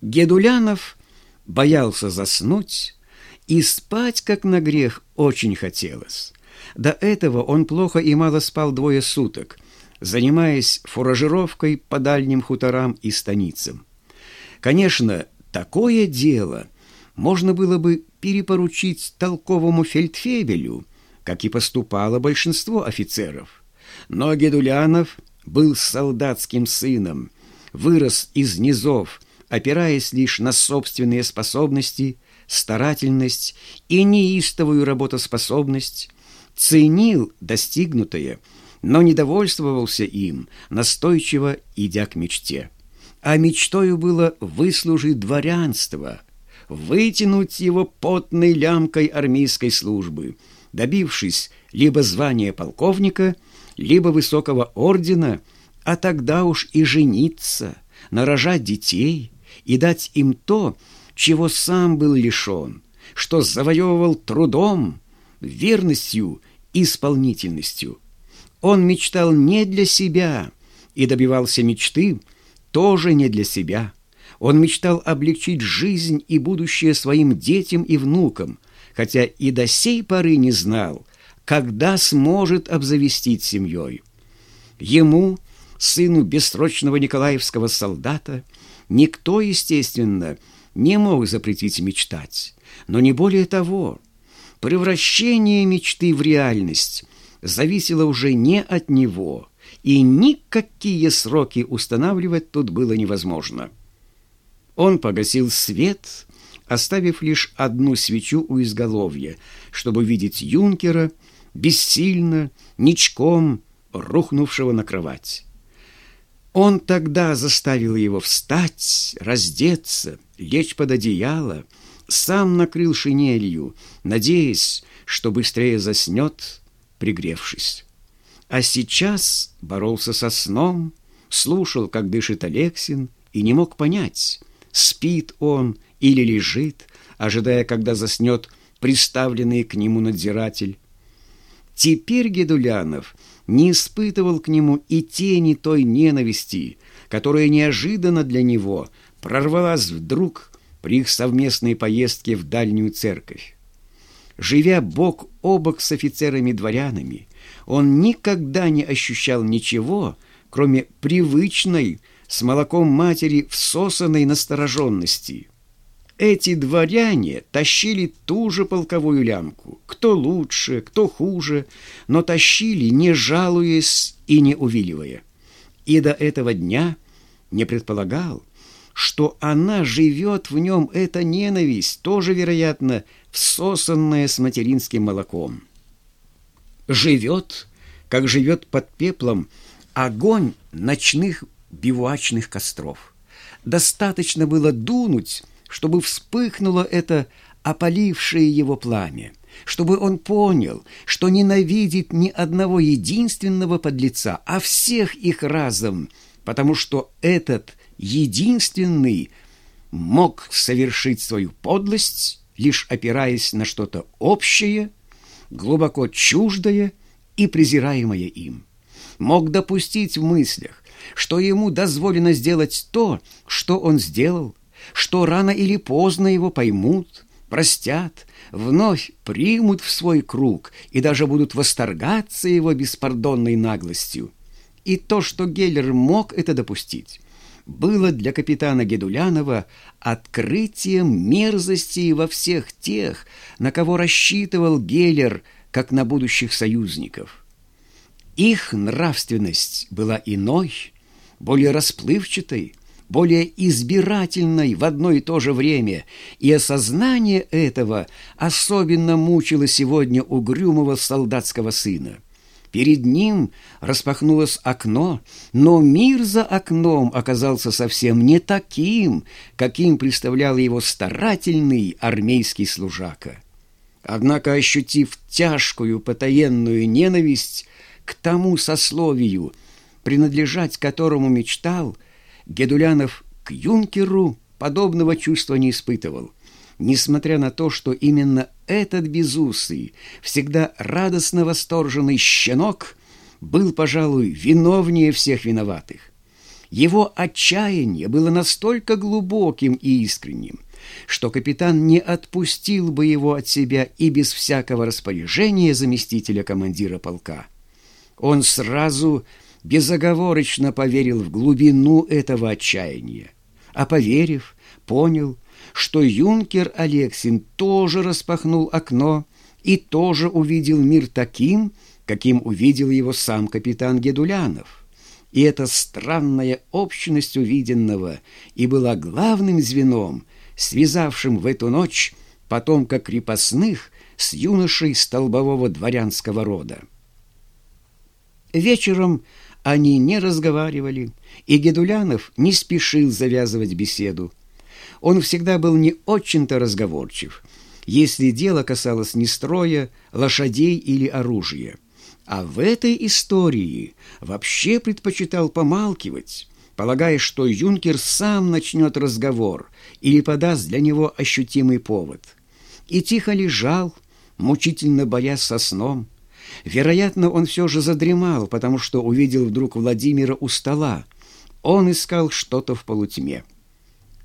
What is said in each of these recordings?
Гедулянов боялся заснуть, и спать, как на грех, очень хотелось. До этого он плохо и мало спал двое суток, занимаясь фуражировкой по дальним хуторам и станицам. Конечно, такое дело можно было бы перепоручить толковому фельдфебелю, как и поступало большинство офицеров. Но Гедулянов был солдатским сыном, вырос из низов, опираясь лишь на собственные способности, старательность и неистовую работоспособность, ценил достигнутое, но недовольствовался им, настойчиво идя к мечте. А мечтою было выслужить дворянство, вытянуть его потной лямкой армейской службы, добившись либо звания полковника, либо высокого ордена, а тогда уж и жениться, нарожать детей и дать им то, чего сам был лишен, что завоевывал трудом, верностью, исполнительностью. Он мечтал не для себя и добивался мечты тоже не для себя. Он мечтал облегчить жизнь и будущее своим детям и внукам, хотя и до сей поры не знал, когда сможет обзавестись семьей. Ему, сыну бессрочного николаевского солдата, никто, естественно, не мог запретить мечтать. Но не более того, превращение мечты в реальность зависело уже не от него, и никакие сроки устанавливать тут было невозможно. Он погасил свет, оставив лишь одну свечу у изголовья, чтобы видеть юнкера, бессильно, ничком, рухнувшего на кровать. Он тогда заставил его встать, раздеться, лечь под одеяло, сам накрыл шинелью, надеясь, что быстрее заснет, пригревшись. А сейчас боролся со сном, слушал, как дышит Алексин, и не мог понять, спит он или лежит, ожидая, когда заснет приставленный к нему надзиратель. Теперь Гедулянов не испытывал к нему и тени той ненависти, которая неожиданно для него прорвалась вдруг при их совместной поездке в дальнюю церковь. Живя бок о бок с офицерами-дворянами, он никогда не ощущал ничего, кроме привычной, с молоком матери всосанной настороженности. Эти дворяне тащили ту же полковую лямку, кто лучше, кто хуже, но тащили, не жалуясь и не увиливая. И до этого дня не предполагал, что она живет в нем, эта ненависть, тоже, вероятно, всосанная с материнским молоком. Живет, как живет под пеплом огонь ночных бивуачных костров. Достаточно было дунуть, чтобы вспыхнуло это опалившее его пламя, чтобы он понял, что ненавидит ни одного единственного подлеца, а всех их разом, потому что этот единственный мог совершить свою подлость, лишь опираясь на что-то общее, глубоко чуждое и презираемое им. Мог допустить в мыслях, что ему дозволено сделать то, что он сделал, что рано или поздно его поймут, простят, вновь примут в свой круг и даже будут восторгаться его беспардонной наглостью. И то, что Геллер мог это допустить, было для капитана Гедулянова открытием мерзости во всех тех, на кого рассчитывал Геллер, как на будущих союзников. Их нравственность была иной, более расплывчатой, более избирательной в одно и то же время, и осознание этого особенно мучило сегодня угрюмого солдатского сына. Перед ним распахнулось окно, но мир за окном оказался совсем не таким, каким представлял его старательный армейский служака. Однако, ощутив тяжкую потаенную ненависть к тому сословию, принадлежать которому мечтал, Гедулянов к юнкеру подобного чувства не испытывал, несмотря на то, что именно этот безусый, всегда радостно восторженный щенок был, пожалуй, виновнее всех виноватых. Его отчаяние было настолько глубоким и искренним, что капитан не отпустил бы его от себя и без всякого распоряжения заместителя командира полка. Он сразу безоговорочно поверил в глубину этого отчаяния, а поверив, понял, что юнкер Алексин тоже распахнул окно и тоже увидел мир таким, каким увидел его сам капитан Гедулянов. И эта странная общность увиденного и была главным звеном, связавшим в эту ночь потомка крепостных с юношей столбового дворянского рода. Вечером они не разговаривали, и Гедулянов не спешил завязывать беседу. Он всегда был не очень-то разговорчив, если дело касалось не строя, лошадей или оружия. А в этой истории вообще предпочитал помалкивать, полагая, что юнкер сам начнет разговор или подаст для него ощутимый повод. И тихо лежал, мучительно боясь со сном. Вероятно, он все же задремал, потому что увидел вдруг Владимира у стола. Он искал что-то в полутьме.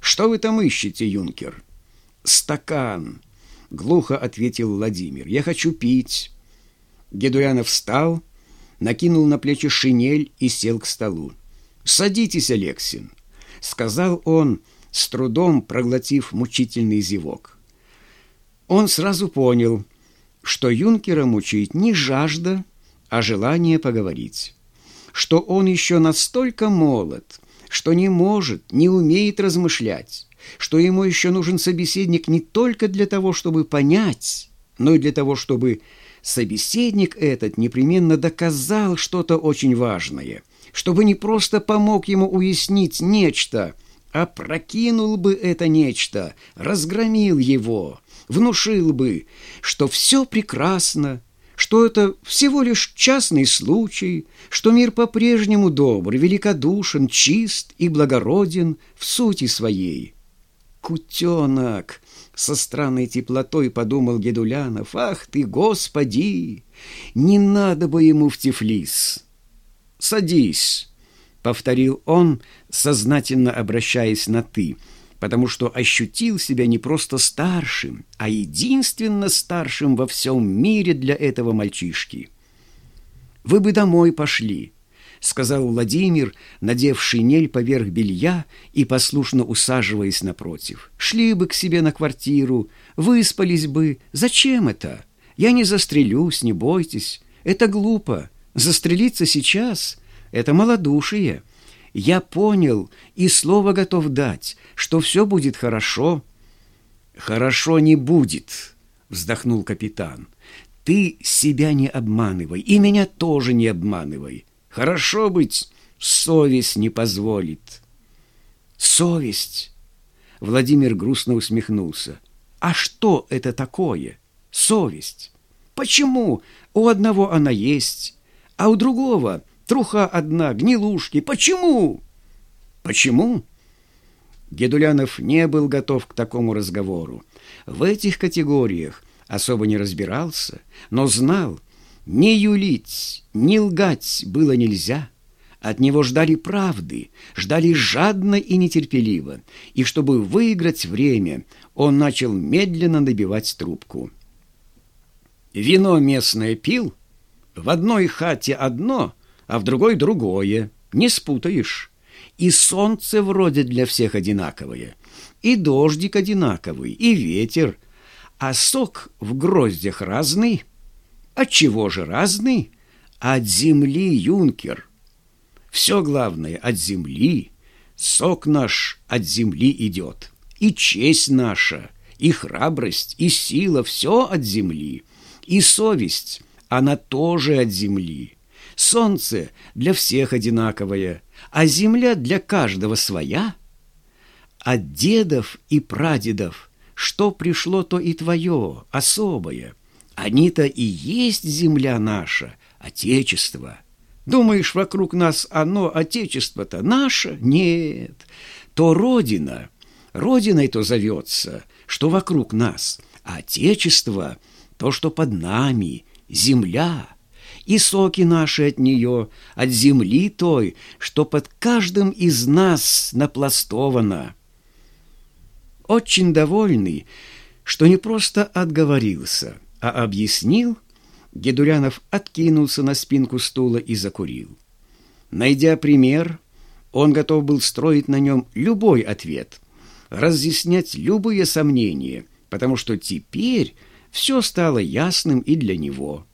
«Что вы там ищете, юнкер?» «Стакан», — глухо ответил Владимир. «Я хочу пить». Гедулянов встал, накинул на плечи шинель и сел к столу. «Садитесь, Алексин», — сказал он, с трудом проглотив мучительный зевок. Он сразу понял, что юнкера мучает не жажда, а желание поговорить, что он еще настолько молод, что не может, не умеет размышлять, что ему еще нужен собеседник не только для того, чтобы понять, но и для того, чтобы собеседник этот непременно доказал что-то очень важное, чтобы не просто помог ему уяснить нечто, а прокинул бы это нечто, разгромил его, внушил бы, что все прекрасно, что это всего лишь частный случай, что мир по-прежнему добр, великодушен, чист и благороден в сути своей. «Кутенок!» Со странной теплотой подумал Гедулянов. «Ах ты, Господи! Не надо бы ему в Тифлис!» «Садись!» — повторил он, сознательно обращаясь на «ты», потому что ощутил себя не просто старшим, а единственно старшим во всем мире для этого мальчишки. «Вы бы домой пошли», сказал Владимир, надев шинель поверх белья и послушно усаживаясь напротив. «Шли бы к себе на квартиру, выспались бы. Зачем это? Я не застрелюсь, не бойтесь. Это глупо. Застрелиться сейчас — это малодушие. Я понял и слово готов дать, что все будет хорошо». «Хорошо не будет», — вздохнул капитан. «Ты себя не обманывай, и меня тоже не обманывай». Хорошо быть, совесть не позволит. Совесть. Владимир грустно усмехнулся. А что это такое? Совесть. Почему у одного она есть, а у другого труха одна, гнилушки? Почему? Почему? Гедулянов не был готов к такому разговору. В этих категориях особо не разбирался, но знал, ни юлить, ни лгать было нельзя. От него ждали правды, ждали жадно и нетерпеливо, и чтобы выиграть время, он начал медленно набивать трубку. Вино местное пил, в одной хате одно, а в другой другое, не спутаешь. И солнце вроде для всех одинаковое, и дождик одинаковый, и ветер, а сок в гроздях разный — от чего же разный? От земли, юнкер. Все главное от земли. Сок наш от земли идет. И честь наша, и храбрость, и сила — все от земли. И совесть, она тоже от земли. Солнце для всех одинаковое, а земля для каждого своя. От дедов и прадедов что пришло, то и твое, особое — они-то и есть земля наша, Отечество. Думаешь, вокруг нас оно, Отечество-то наше? Нет. То Родина, Родиной-то зовется, что вокруг нас, а Отечество — то, что под нами, земля. И соки наши от нее, от земли той, что под каждым из нас напластовано. Очень довольный, что не просто отговорился, а объяснил, Гедулянов откинулся на спинку стула и закурил. Найдя пример, он готов был строить на нем любой ответ, разъяснять любые сомнения, потому что теперь все стало ясным и для него.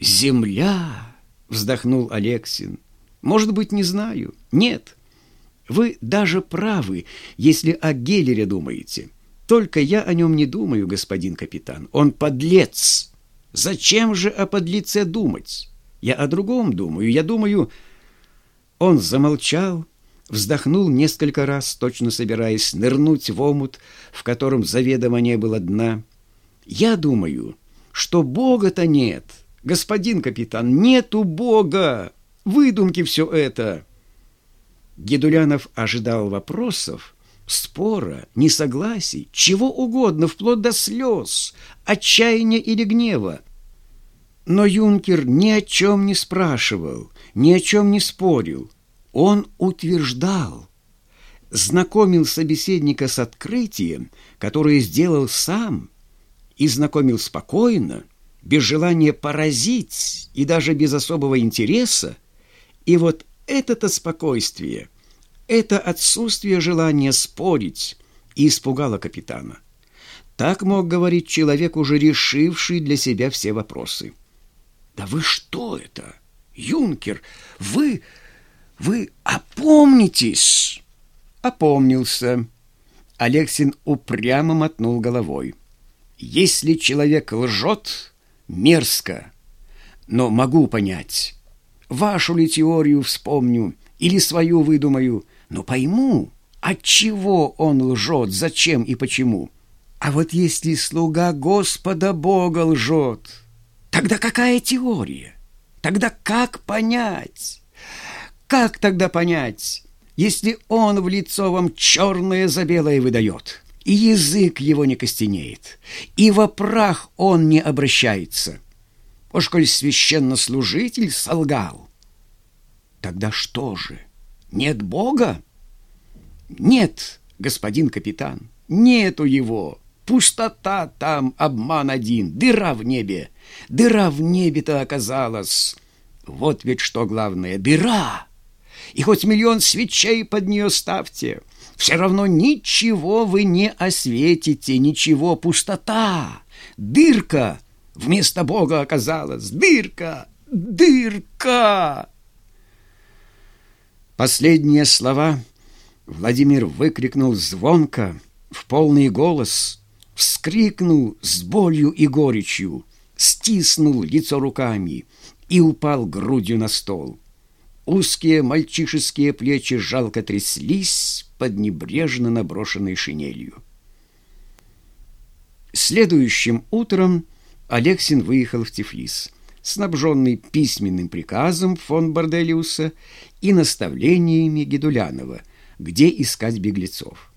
«Земля!» — вздохнул Алексин. «Может быть, не знаю. Нет. Вы даже правы, если о Геллере думаете. Только я о нем не думаю, господин капитан. Он подлец. Зачем же о подлеце думать? Я о другом думаю. Я думаю...» Он замолчал, вздохнул несколько раз, точно собираясь нырнуть в омут, в котором заведомо не было дна. «Я думаю, что Бога-то нет, господин капитан, нету Бога! Выдумки все это!» Гедулянов ожидал вопросов, спора, несогласий, чего угодно, вплоть до слез, отчаяния или гнева. Но юнкер ни о чем не спрашивал, ни о чем не спорил. Он утверждал, знакомил собеседника с открытием, которое сделал сам, и знакомил спокойно, без желания поразить и даже без особого интереса. И вот это-то спокойствие, это отсутствие желания спорить испугало капитана. Так мог говорить человек, уже решивший для себя все вопросы. «Да вы что это, юнкер? Вы... вы опомнитесь!» Опомнился. Алексин упрямо мотнул головой. «Если человек лжет, мерзко, но могу понять. Вашу ли теорию вспомню или свою выдумаю, но пойму, от чего он лжет, зачем и почему. А вот если слуга Господа Бога лжет...» Тогда какая теория? Тогда как понять? Как тогда понять, если он в лицо вам черное за белое выдает, и язык его не костенеет, и во прах он не обращается? Уж коль священнослужитель солгал, тогда что же, нет Бога? Нет, господин капитан, нету его. Пустота там, обман один, дыра в небе. Дыра в небе-то оказалась. Вот ведь что главное — дыра. И хоть миллион свечей под нее ставьте, все равно ничего вы не осветите, ничего, пустота, дырка вместо Бога оказалась, дырка, дырка. Последние слова Владимир выкрикнул звонко, в полный голос — вскрикнул с болью и горечью, стиснул лицо руками и упал грудью на стол. Узкие мальчишеские плечи жалко тряслись под небрежно наброшенной шинелью. Следующим утром Алексин выехал в Тифлис, снабженный письменным приказом фон Борделиуса и наставлениями Гедулянова, где искать беглецов.